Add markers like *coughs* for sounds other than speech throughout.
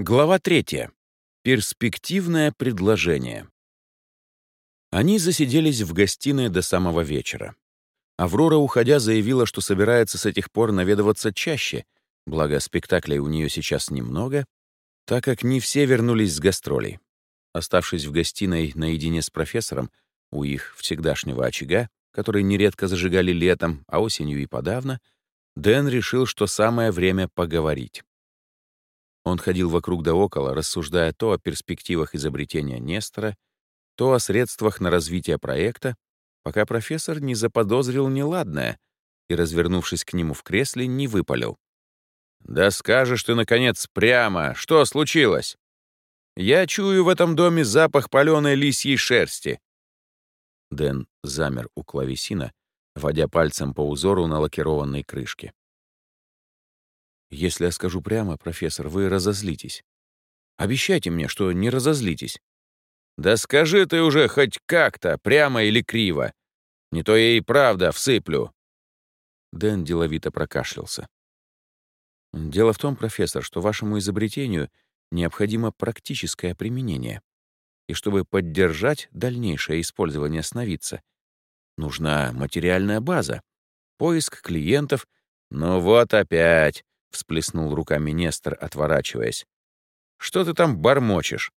Глава третья. Перспективное предложение. Они засиделись в гостиной до самого вечера. Аврора, уходя, заявила, что собирается с этих пор наведываться чаще, благо спектаклей у нее сейчас немного, так как не все вернулись с гастролей. Оставшись в гостиной наедине с профессором, у их всегдашнего очага, который нередко зажигали летом, а осенью и подавно, Дэн решил, что самое время поговорить. Он ходил вокруг да около, рассуждая то о перспективах изобретения Нестора, то о средствах на развитие проекта, пока профессор не заподозрил неладное и, развернувшись к нему в кресле, не выпалил. «Да скажешь ты, наконец, прямо, что случилось? Я чую в этом доме запах паленой лисьей шерсти». Дэн замер у клавесина, водя пальцем по узору на лакированной крышке. Если я скажу прямо, профессор, вы разозлитесь. Обещайте мне, что не разозлитесь. Да скажи ты уже хоть как-то, прямо или криво. Не то я и правда всыплю. Дэн деловито прокашлялся. Дело в том, профессор, что вашему изобретению необходимо практическое применение. И чтобы поддержать дальнейшее использование сновидца, нужна материальная база, поиск клиентов. Ну вот опять. — всплеснул руками Нестор, отворачиваясь. «Что ты там бормочешь?»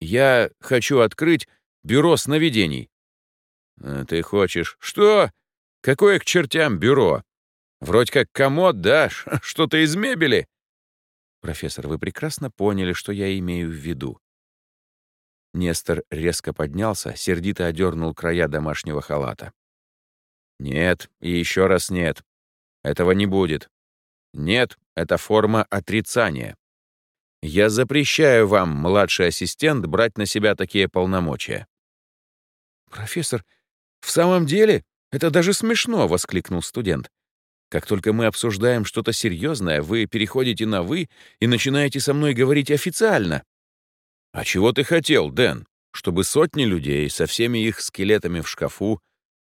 «Я хочу открыть бюро сновидений». «Э, «Ты хочешь...» «Что? Какое к чертям бюро? Вроде как комод, да? *laughs* Что-то из мебели?» «Профессор, вы прекрасно поняли, что я имею в виду». Нестор резко поднялся, сердито одернул края домашнего халата. «Нет, и еще раз нет. Этого не будет. Нет, это форма отрицания. Я запрещаю вам, младший ассистент, брать на себя такие полномочия. Профессор, в самом деле? Это даже смешно, воскликнул студент. Как только мы обсуждаем что-то серьезное, вы переходите на «вы» и начинаете со мной говорить официально. А чего ты хотел, Дэн? Чтобы сотни людей со всеми их скелетами в шкафу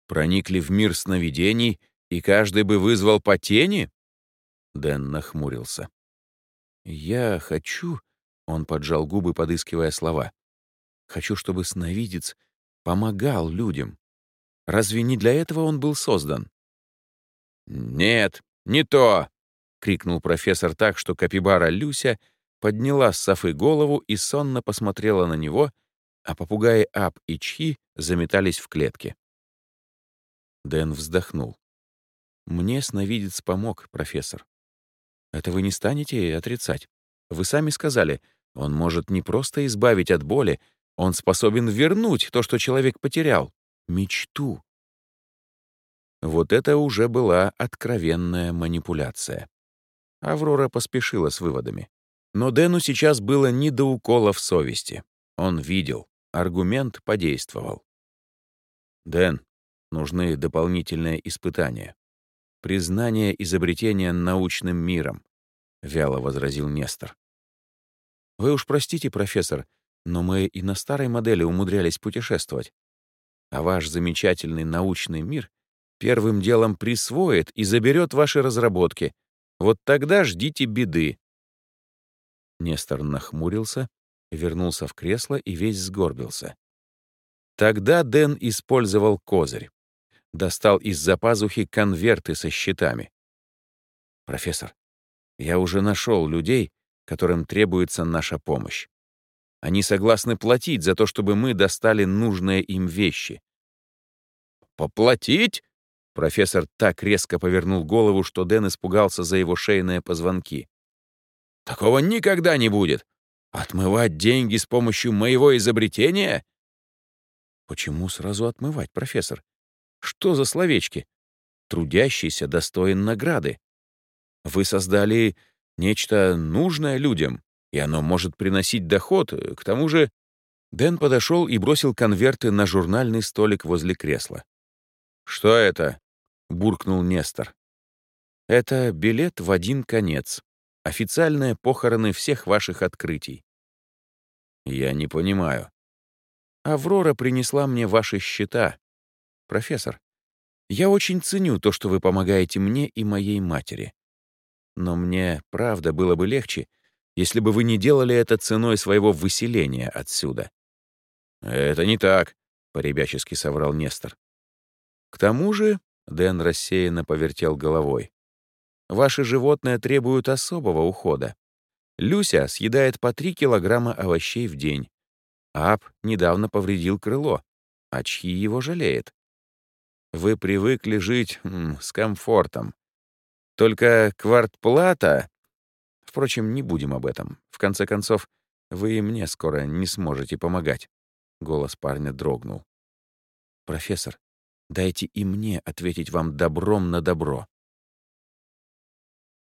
проникли в мир сновидений, и каждый бы вызвал по тени? Дэн нахмурился. «Я хочу...» — он поджал губы, подыскивая слова. «Хочу, чтобы сновидец помогал людям. Разве не для этого он был создан?» «Нет, не то!» — крикнул профессор так, что капибара Люся подняла с Софы голову и сонно посмотрела на него, а попугаи Ап и Чхи заметались в клетке. Дэн вздохнул. «Мне сновидец помог, профессор. Это вы не станете отрицать. Вы сами сказали, он может не просто избавить от боли, он способен вернуть то, что человек потерял — мечту. Вот это уже была откровенная манипуляция. Аврора поспешила с выводами. Но Дэну сейчас было не до уколов совести. Он видел, аргумент подействовал. «Дэн, нужны дополнительные испытания признание изобретения научным миром», — вяло возразил Нестор. «Вы уж простите, профессор, но мы и на старой модели умудрялись путешествовать. А ваш замечательный научный мир первым делом присвоит и заберет ваши разработки. Вот тогда ждите беды». Нестор нахмурился, вернулся в кресло и весь сгорбился. Тогда Дэн использовал козырь достал из-за пазухи конверты со счетами. «Профессор, я уже нашел людей, которым требуется наша помощь. Они согласны платить за то, чтобы мы достали нужные им вещи». «Поплатить?» Профессор так резко повернул голову, что Дэн испугался за его шейные позвонки. «Такого никогда не будет! Отмывать деньги с помощью моего изобретения?» «Почему сразу отмывать, профессор? Что за словечки? Трудящийся достоин награды. Вы создали нечто нужное людям, и оно может приносить доход. К тому же Дэн подошел и бросил конверты на журнальный столик возле кресла. «Что это?» — буркнул Нестор. «Это билет в один конец. Официальные похороны всех ваших открытий». «Я не понимаю». «Аврора принесла мне ваши счета. «Профессор, я очень ценю то, что вы помогаете мне и моей матери. Но мне, правда, было бы легче, если бы вы не делали это ценой своего выселения отсюда. «Это не так», — поребячески соврал Нестор. «К тому же», — Дэн рассеянно повертел головой, «ваши животные требуют особого ухода. Люся съедает по три килограмма овощей в день. Ап недавно повредил крыло, а чьи его жалеет. Вы привыкли жить с комфортом. Только квартплата... Впрочем, не будем об этом. В конце концов, вы и мне скоро не сможете помогать. Голос парня дрогнул. «Профессор, дайте и мне ответить вам добром на добро».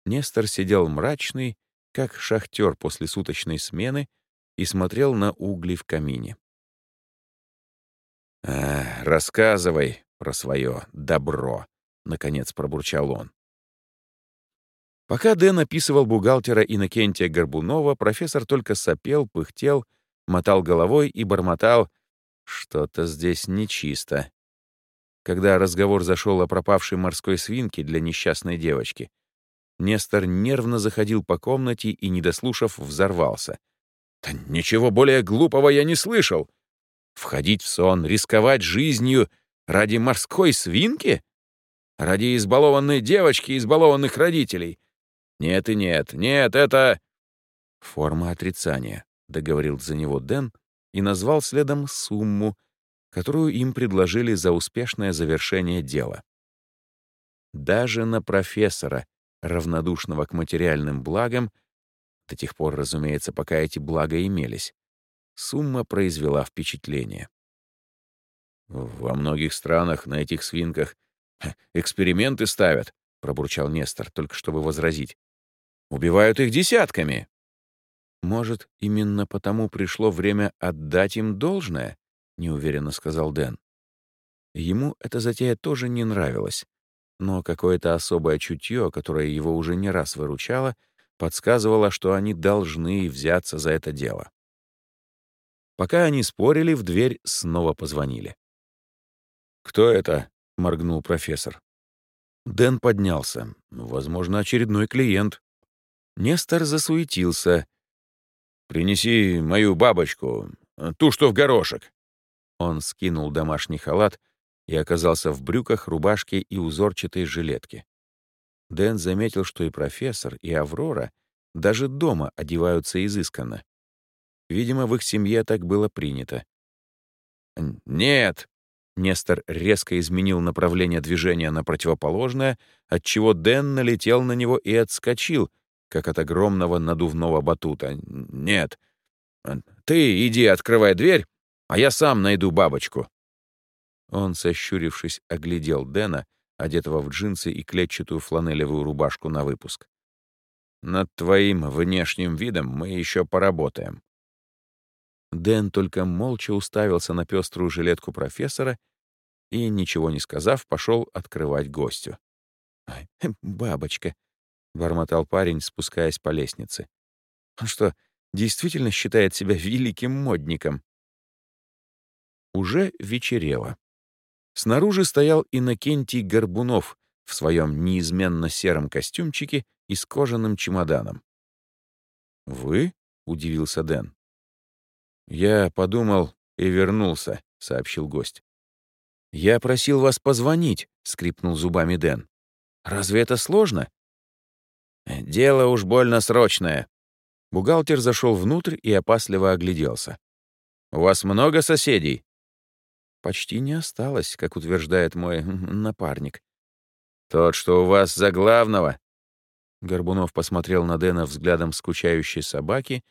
Нестор сидел мрачный, как шахтер после суточной смены, и смотрел на угли в камине. «А, рассказывай про свое добро», — наконец пробурчал он. Пока Дэн описывал бухгалтера Иннокентия Горбунова, профессор только сопел, пыхтел, мотал головой и бормотал «Что-то здесь нечисто». Когда разговор зашел о пропавшей морской свинке для несчастной девочки, Нестор нервно заходил по комнате и, не дослушав, взорвался. «Да ничего более глупого я не слышал! Входить в сон, рисковать жизнью ради морской свинки? Ради избалованной девочки, избалованных родителей? Нет и нет, нет, это...» «Форма отрицания», — договорил за него Дэн и назвал следом сумму, которую им предложили за успешное завершение дела. Даже на профессора, равнодушного к материальным благам, до тех пор, разумеется, пока эти блага имелись, сумма произвела впечатление. «Во многих странах на этих свинках *laughs* эксперименты ставят», — пробурчал Нестор, только чтобы возразить. «Убивают их десятками». «Может, именно потому пришло время отдать им должное?» — неуверенно сказал Дэн. Ему эта затея тоже не нравилась но какое-то особое чутье, которое его уже не раз выручало, подсказывало, что они должны взяться за это дело. Пока они спорили, в дверь снова позвонили. «Кто это?» — моргнул профессор. Дэн поднялся. Возможно, очередной клиент. Нестор засуетился. «Принеси мою бабочку, ту, что в горошек». Он скинул домашний халат — и оказался в брюках, рубашке и узорчатой жилетке. Дэн заметил, что и профессор, и Аврора даже дома одеваются изысканно. Видимо, в их семье так было принято. «Нет!» — Нестор резко изменил направление движения на противоположное, отчего Дэн налетел на него и отскочил, как от огромного надувного батута. «Нет! Ты иди открывай дверь, а я сам найду бабочку». Он, сощурившись, оглядел Дэна, одетого в джинсы и клетчатую фланелевую рубашку на выпуск. «Над твоим внешним видом мы еще поработаем». Дэн только молча уставился на пеструю жилетку профессора и, ничего не сказав, пошел открывать гостю. «Бабочка», — бормотал парень, спускаясь по лестнице. «Он что, действительно считает себя великим модником?» Уже вечерело. Снаружи стоял Иннокентий Горбунов в своем неизменно сером костюмчике и с кожаным чемоданом. «Вы?» — удивился Дэн. «Я подумал и вернулся», — сообщил гость. «Я просил вас позвонить», — скрипнул зубами Дэн. «Разве это сложно?» «Дело уж больно срочное». Бухгалтер зашел внутрь и опасливо огляделся. «У вас много соседей?» почти не осталось, как утверждает мой напарник. «Тот, что у вас за главного?» Горбунов посмотрел на Дэна взглядом скучающей собаки,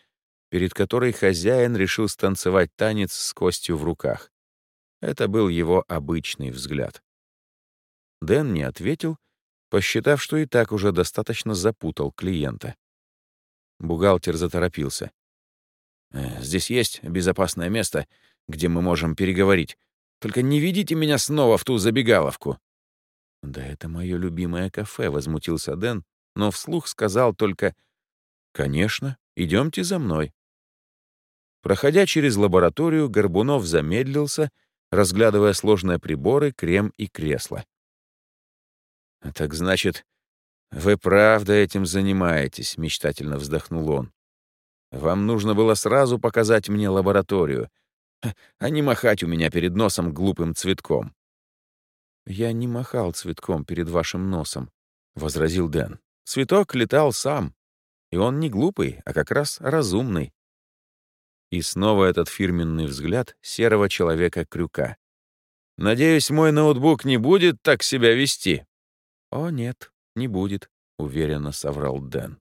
перед которой хозяин решил станцевать танец с костью в руках. Это был его обычный взгляд. Дэн не ответил, посчитав, что и так уже достаточно запутал клиента. Бухгалтер заторопился. «Э, «Здесь есть безопасное место, где мы можем переговорить. Только не ведите меня снова в ту забегаловку». «Да это мое любимое кафе», — возмутился Дэн, но вслух сказал только «Конечно, идемте за мной». Проходя через лабораторию, Горбунов замедлился, разглядывая сложные приборы, крем и кресло. «Так значит, вы правда этим занимаетесь», — мечтательно вздохнул он. Вам нужно было сразу показать мне лабораторию, а не махать у меня перед носом глупым цветком». «Я не махал цветком перед вашим носом», — возразил Дэн. «Цветок летал сам. И он не глупый, а как раз разумный». И снова этот фирменный взгляд серого человека-крюка. «Надеюсь, мой ноутбук не будет так себя вести?» «О, нет, не будет», — уверенно соврал Дэн.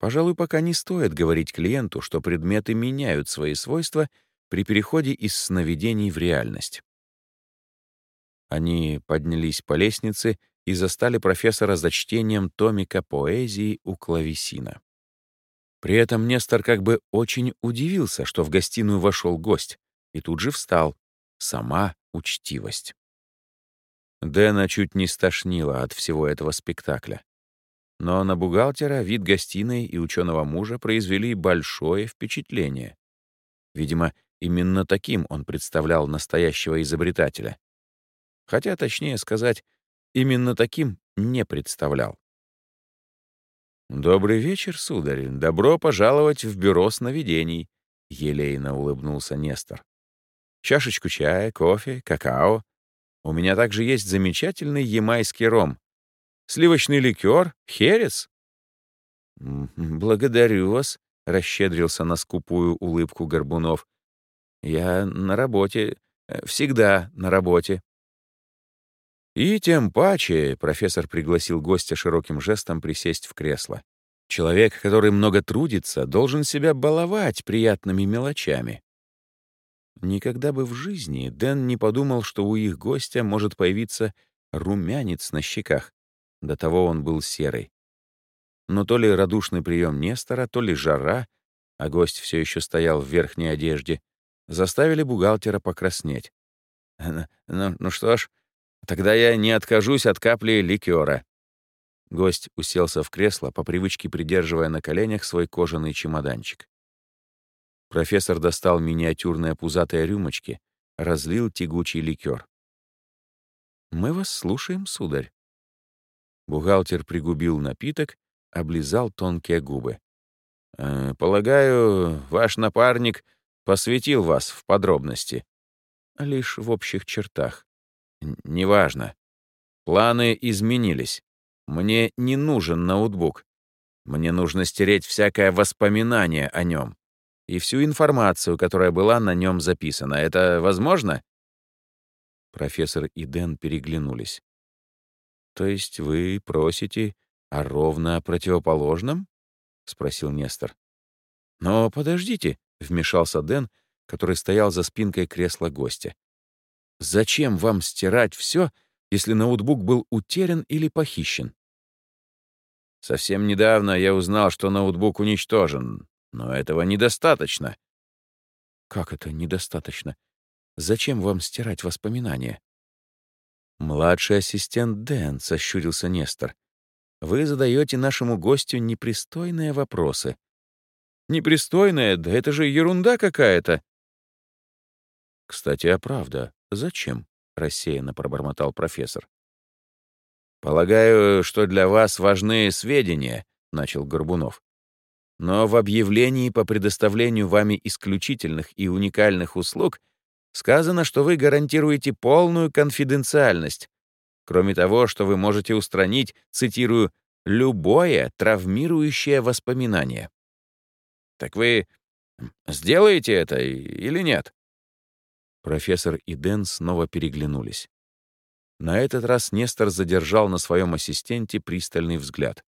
Пожалуй, пока не стоит говорить клиенту, что предметы меняют свои свойства при переходе из сновидений в реальность. Они поднялись по лестнице и застали профессора за чтением томика поэзии у клавесина. При этом Нестор как бы очень удивился, что в гостиную вошел гость, и тут же встал. Сама учтивость. Дэна чуть не стошнило от всего этого спектакля. Но на бухгалтера вид гостиной и ученого мужа произвели большое впечатление. Видимо, именно таким он представлял настоящего изобретателя. Хотя, точнее сказать, именно таким не представлял. «Добрый вечер, сударь. Добро пожаловать в бюро сновидений», — елейно улыбнулся Нестор. «Чашечку чая, кофе, какао. У меня также есть замечательный ямайский ром. Сливочный ликер? Херес?» «Благодарю вас», — расщедрился на скупую улыбку Горбунов. «Я на работе, всегда на работе». «И тем паче», — профессор пригласил гостя широким жестом присесть в кресло. «Человек, который много трудится, должен себя баловать приятными мелочами». Никогда бы в жизни Дэн не подумал, что у их гостя может появиться румянец на щеках. До того он был серый. Но то ли радушный прием Нестора, то ли жара, а гость все еще стоял в верхней одежде, заставили бухгалтера покраснеть. «Ну, ну, что ж, тогда я не откажусь от капли ликера». Гость уселся в кресло, по привычке придерживая на коленях свой кожаный чемоданчик. Профессор достал миниатюрные пузатые рюмочки, разлил тягучий ликер. «Мы вас слушаем, сударь». Бухгалтер пригубил напиток, облизал тонкие губы. «Э, «Полагаю, ваш напарник посвятил вас в подробности?» «Лишь в общих чертах». «Неважно. Планы изменились. Мне не нужен ноутбук. Мне нужно стереть всякое воспоминание о нем и всю информацию, которая была на нем записана. Это возможно?» Профессор и Дэн переглянулись. «То есть вы просите о ровно противоположном?» — спросил Нестор. «Но подождите», — вмешался Дэн, который стоял за спинкой кресла гостя. «Зачем вам стирать все, если ноутбук был утерян или похищен?» «Совсем недавно я узнал, что ноутбук уничтожен, но этого недостаточно». «Как это недостаточно? Зачем вам стирать воспоминания?» «Младший ассистент Дэн», — сощурился Нестор. «Вы задаете нашему гостю непристойные вопросы». «Непристойные? Да это же ерунда какая-то!» «Кстати, а правда, зачем?» — рассеянно пробормотал профессор. «Полагаю, что для вас важны сведения», — начал Горбунов. «Но в объявлении по предоставлению вами исключительных и уникальных услуг Сказано, что вы гарантируете полную конфиденциальность. Кроме того, что вы можете устранить, цитирую, «любое травмирующее воспоминание». Так вы сделаете это или нет? Профессор и Дэн снова переглянулись. На этот раз Нестор задержал на своем ассистенте пристальный взгляд.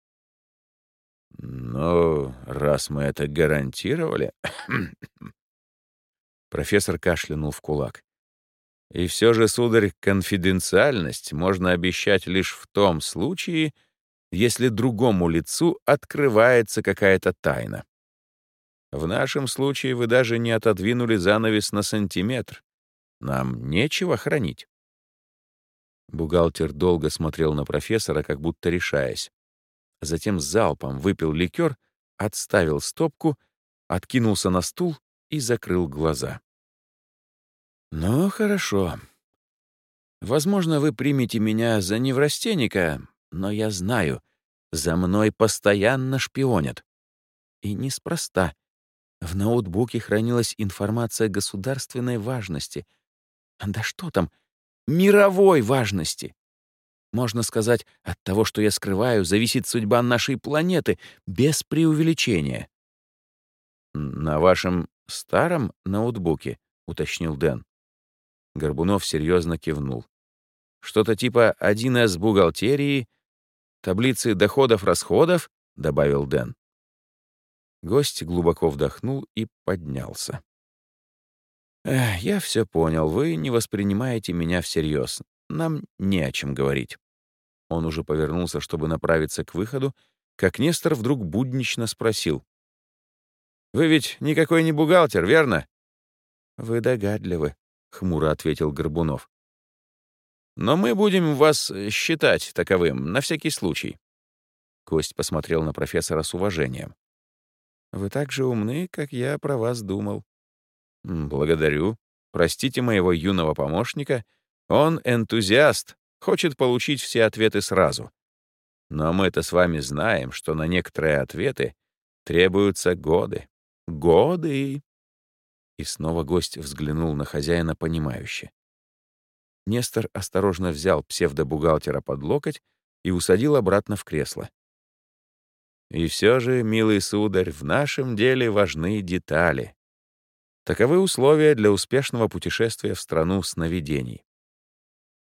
«Ну, раз мы это гарантировали...» *coughs* Профессор кашлянул в кулак. И все же, сударь, конфиденциальность можно обещать лишь в том случае, если другому лицу открывается какая-то тайна. В нашем случае вы даже не отодвинули занавес на сантиметр. Нам нечего хранить. Бухгалтер долго смотрел на профессора, как будто решаясь. Затем залпом выпил ликер, отставил стопку, откинулся на стул и закрыл глаза. «Ну, хорошо. Возможно, вы примете меня за неврастенника, но я знаю, за мной постоянно шпионят. И неспроста, В ноутбуке хранилась информация государственной важности. Да что там, мировой важности. Можно сказать, от того, что я скрываю, зависит судьба нашей планеты, без преувеличения. «На вашем старом ноутбуке?» — уточнил Дэн. Горбунов серьезно кивнул. «Что-то типа 1С бухгалтерии, таблицы доходов-расходов», — добавил Дэн. Гость глубоко вдохнул и поднялся. «Эх, я все понял. Вы не воспринимаете меня всерьез. Нам не о чем говорить». Он уже повернулся, чтобы направиться к выходу, как Нестор вдруг буднично спросил. «Вы ведь никакой не бухгалтер, верно?» «Вы догадливы», — хмуро ответил Горбунов. «Но мы будем вас считать таковым, на всякий случай». Кость посмотрел на профессора с уважением. Вы так же умны, как я про вас думал». «Благодарю. Простите моего юного помощника. Он энтузиаст, хочет получить все ответы сразу. Но мы-то с вами знаем, что на некоторые ответы требуются годы. Годы!» И снова гость взглянул на хозяина понимающе. Нестор осторожно взял псевдобухгалтера под локоть и усадил обратно в кресло. И все же, милый сударь, в нашем деле важны детали. Таковы условия для успешного путешествия в страну сновидений.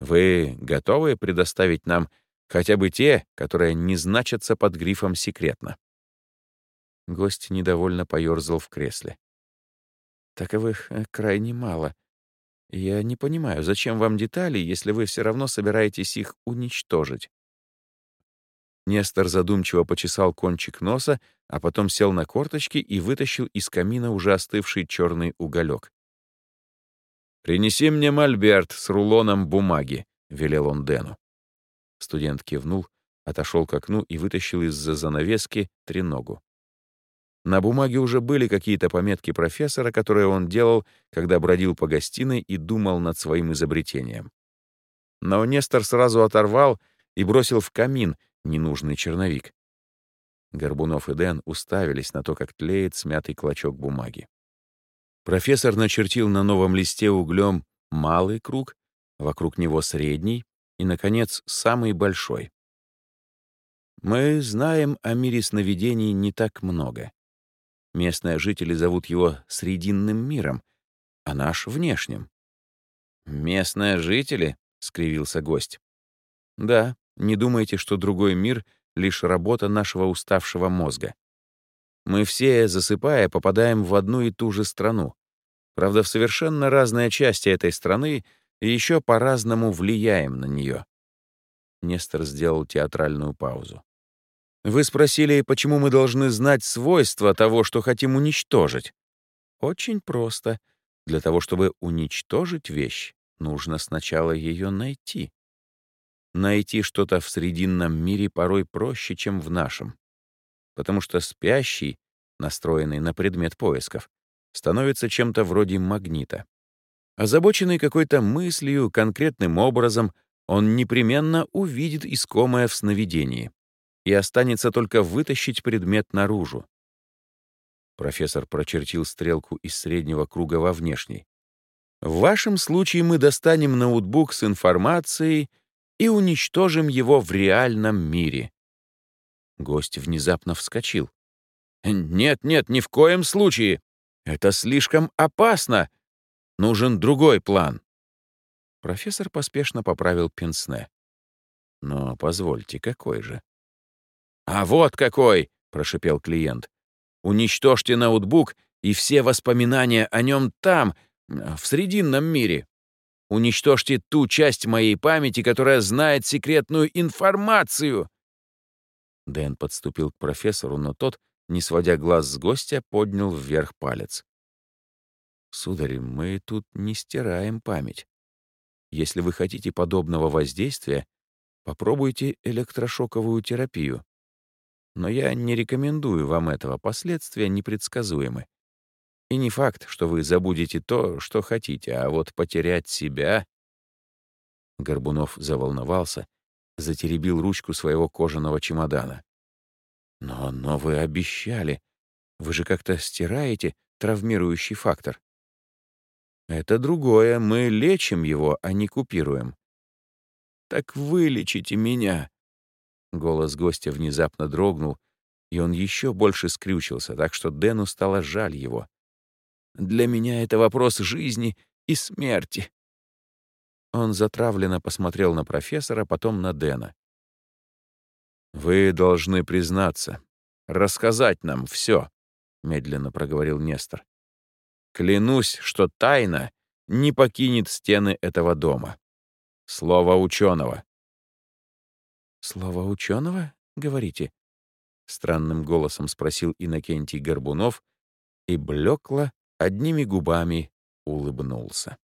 Вы готовы предоставить нам хотя бы те, которые не значатся под грифом «секретно»?» Гость недовольно поёрзал в кресле. «Таковых э, крайне мало. Я не понимаю, зачем вам детали, если вы все равно собираетесь их уничтожить?» Нестор задумчиво почесал кончик носа, а потом сел на корточки и вытащил из камина уже остывший черный уголек. «Принеси мне мольберт с рулоном бумаги», — велел он Дэну. Студент кивнул, отошел к окну и вытащил из-за занавески треногу. На бумаге уже были какие-то пометки профессора, которые он делал, когда бродил по гостиной и думал над своим изобретением. Но Нестор сразу оторвал и бросил в камин, ненужный черновик. Горбунов и Дэн уставились на то, как тлеет смятый клочок бумаги. Профессор начертил на новом листе углем малый круг, вокруг него средний и, наконец, самый большой. Мы знаем о мире сновидений не так много. Местные жители зовут его «срединным миром», а наш — внешним. «Местные жители?» — скривился гость. «Да, не думайте, что другой мир — лишь работа нашего уставшего мозга. Мы все, засыпая, попадаем в одну и ту же страну. Правда, в совершенно разные части этой страны и еще по-разному влияем на нее. Нестор сделал театральную паузу. Вы спросили, почему мы должны знать свойства того, что хотим уничтожить. Очень просто. Для того, чтобы уничтожить вещь, нужно сначала ее найти. Найти что-то в срединном мире порой проще, чем в нашем. Потому что спящий, настроенный на предмет поисков, становится чем-то вроде магнита. Озабоченный какой-то мыслью, конкретным образом, он непременно увидит искомое в сновидении и останется только вытащить предмет наружу. Профессор прочертил стрелку из среднего круга во внешний. В вашем случае мы достанем ноутбук с информацией и уничтожим его в реальном мире. Гость внезапно вскочил. «Нет, нет, ни в коем случае! Это слишком опасно! Нужен другой план!» Профессор поспешно поправил пенсне. «Но позвольте, какой же?» «А вот какой!» — прошипел клиент. «Уничтожьте ноутбук и все воспоминания о нем там, в Срединном мире. Уничтожьте ту часть моей памяти, которая знает секретную информацию!» Дэн подступил к профессору, но тот, не сводя глаз с гостя, поднял вверх палец. «Сударь, мы тут не стираем память. Если вы хотите подобного воздействия, попробуйте электрошоковую терапию. Но я не рекомендую вам этого, последствия непредсказуемы. И не факт, что вы забудете то, что хотите, а вот потерять себя... Горбунов заволновался, затеребил ручку своего кожаного чемодана. «Но, но вы обещали. Вы же как-то стираете, травмирующий фактор. Это другое, мы лечим его, а не купируем. «Так вылечите меня!» Голос гостя внезапно дрогнул, и он еще больше скрючился, так что Дэну стало жаль его. «Для меня это вопрос жизни и смерти». Он затравленно посмотрел на профессора, потом на Дэна. «Вы должны признаться, рассказать нам все», — медленно проговорил Нестор. «Клянусь, что тайна не покинет стены этого дома. Слово ученого». «Слово ученого, говорите?» — странным голосом спросил Иннокентий Горбунов и блекло одними губами улыбнулся.